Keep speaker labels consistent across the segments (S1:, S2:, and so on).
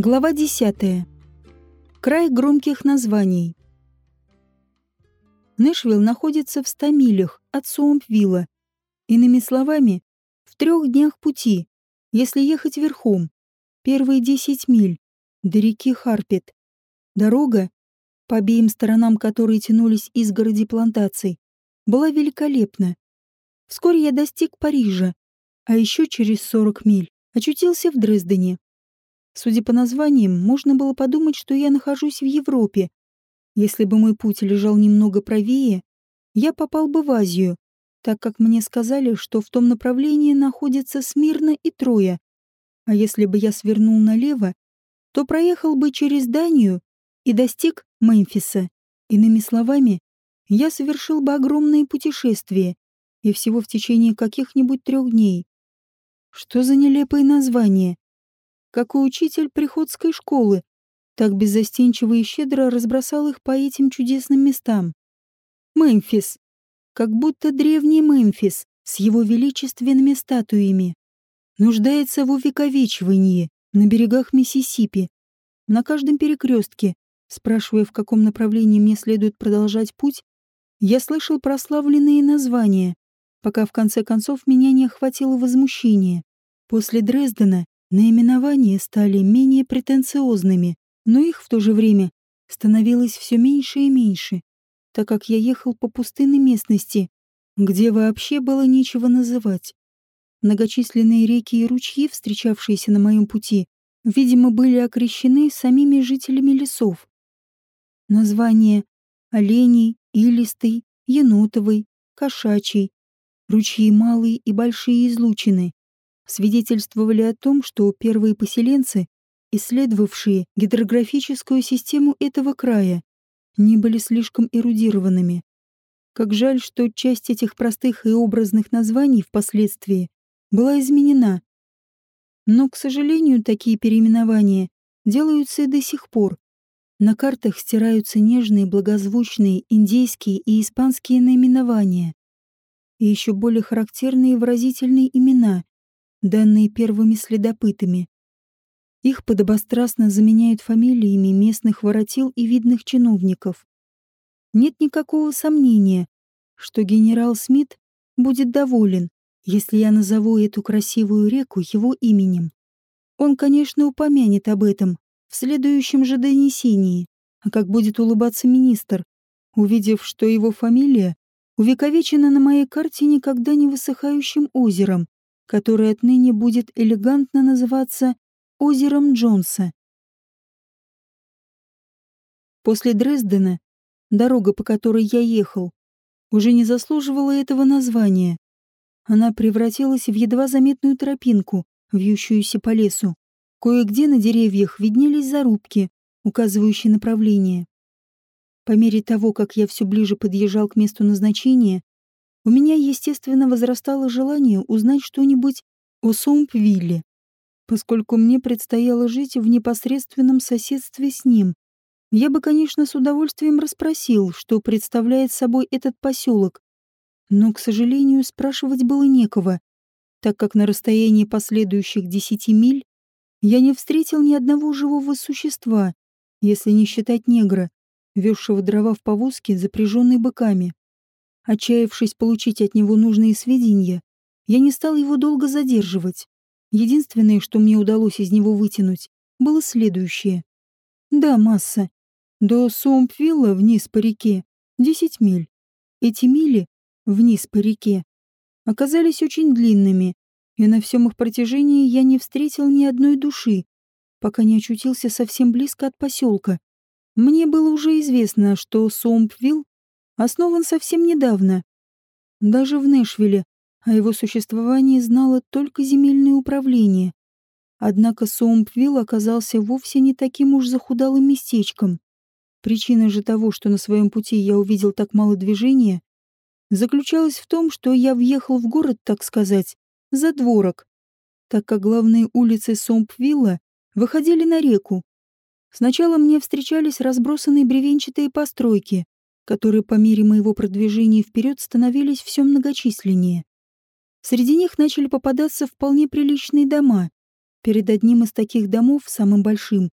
S1: Глава 10. Край громких названий. Нэшвилл находится в 100 милях от Суомпвилла. Иными словами, в трех днях пути, если ехать верхом. Первые 10 миль до реки Харпет. Дорога, по обеим сторонам которой тянулись изгороди плантаций, была великолепна. Вскоре я достиг Парижа, а еще через 40 миль очутился в Дрездене. Судя по названиям, можно было подумать, что я нахожусь в Европе. Если бы мой путь лежал немного правее, я попал бы в Азию, так как мне сказали, что в том направлении находятся Смирно и Троя. А если бы я свернул налево, то проехал бы через Данию и достиг Мемфиса. Иными словами, я совершил бы огромное путешествие, и всего в течение каких-нибудь трех дней. Что за нелепое название? Какой учитель приходской школы, так беззастенчиво и щедро разбросал их по этим чудесным местам. Мемфис. Как будто древний Мемфис с его величественными статуями. Нуждается в увековечивании на берегах Миссисипи, на каждом перекрестке, спрашивая, в каком направлении мне следует продолжать путь, я слышал прославленные названия, пока в конце концов меня не охватило возмущение. После Дрездена Наименования стали менее претенциозными, но их в то же время становилось все меньше и меньше, так как я ехал по пустынной местности, где вообще было нечего называть. Многочисленные реки и ручьи, встречавшиеся на моем пути, видимо, были окрещены самими жителями лесов. Названия оленей, илистый, енотовый, кошачий, ручьи малые и большие излучины, свидетельствовали о том, что первые поселенцы, исследовавшие гидрографическую систему этого края, не были слишком эрудированными. Как жаль, что часть этих простых и образных названий впоследствии была изменена. Но, к сожалению, такие переименования делаются и до сих пор. На картах стираются нежные, благозвучные индейские и испанские наименования. И еще более характерные и выразительные имена, данные первыми следопытами. Их подобострастно заменяют фамилиями местных воротил и видных чиновников. Нет никакого сомнения, что генерал Смит будет доволен, если я назову эту красивую реку его именем. Он, конечно, упомянет об этом в следующем же донесении, а как будет улыбаться министр, увидев, что его фамилия увековечена на моей карте никогда не высыхающим озером, который отныне будет элегантно называться озером Джонса. После Дрездена дорога, по которой я ехал, уже не заслуживала этого названия. Она превратилась в едва заметную тропинку, вьющуюся по лесу. Кое-где на деревьях виднелись зарубки, указывающие направление. По мере того, как я все ближе подъезжал к месту назначения, у меня, естественно, возрастало желание узнать что-нибудь о Сомпвилле, поскольку мне предстояло жить в непосредственном соседстве с ним. Я бы, конечно, с удовольствием расспросил, что представляет собой этот поселок, но, к сожалению, спрашивать было некого, так как на расстоянии последующих десяти миль я не встретил ни одного живого существа, если не считать негра, везшего дрова в повозке, запряженной быками. Отчаявшись получить от него нужные сведения, я не стал его долго задерживать. Единственное, что мне удалось из него вытянуть, было следующее. Да, масса. До Сомпвилла вниз по реке десять миль. Эти мили вниз по реке оказались очень длинными, и на всем их протяжении я не встретил ни одной души, пока не очутился совсем близко от поселка. Мне было уже известно, что Сомпвилл основан совсем недавно. Даже в Нэшвилле о его существовании знало только земельное управление. Однако Соумпвилл оказался вовсе не таким уж захудалым местечком. Причина же того, что на своем пути я увидел так мало движения, заключалась в том, что я въехал в город, так сказать, за дворок, так как главные улицы Сомпвилла выходили на реку. Сначала мне встречались разбросанные бревенчатые постройки, которые по мере моего продвижения вперед становились все многочисленнее. Среди них начали попадаться вполне приличные дома, Перед одним из таких домов, самым большим,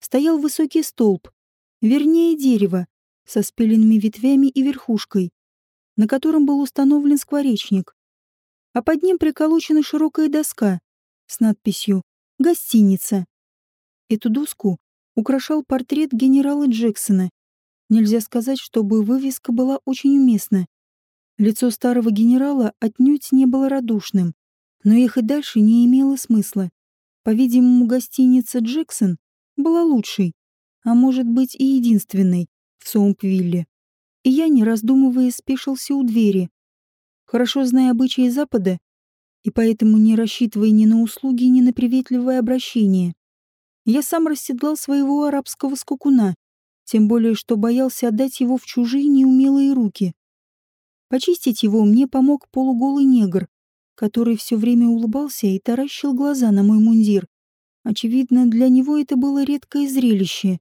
S1: стоял высокий столб, вернее дерево, со спиленными ветвями и верхушкой, на котором был установлен скворечник. А под ним приколочена широкая доска с надписью «Гостиница». Эту доску украшал портрет генерала Джексона. Нельзя сказать, чтобы вывеска была очень уместна. Лицо старого генерала отнюдь не было радушным, но ехать дальше не имело смысла. По-видимому, гостиница «Джексон» была лучшей, а может быть и единственной в Соумпвилле. И я, не раздумывая, спешился у двери. Хорошо зная обычаи Запада, и поэтому не рассчитывая ни на услуги, ни на приветливое обращение, я сам расседлал своего арабского скакуна, тем более что боялся отдать его в чужие неумелые руки. Почистить его мне помог полуголый негр, который все время улыбался и таращил глаза на мой мундир. Очевидно, для него это было редкое зрелище.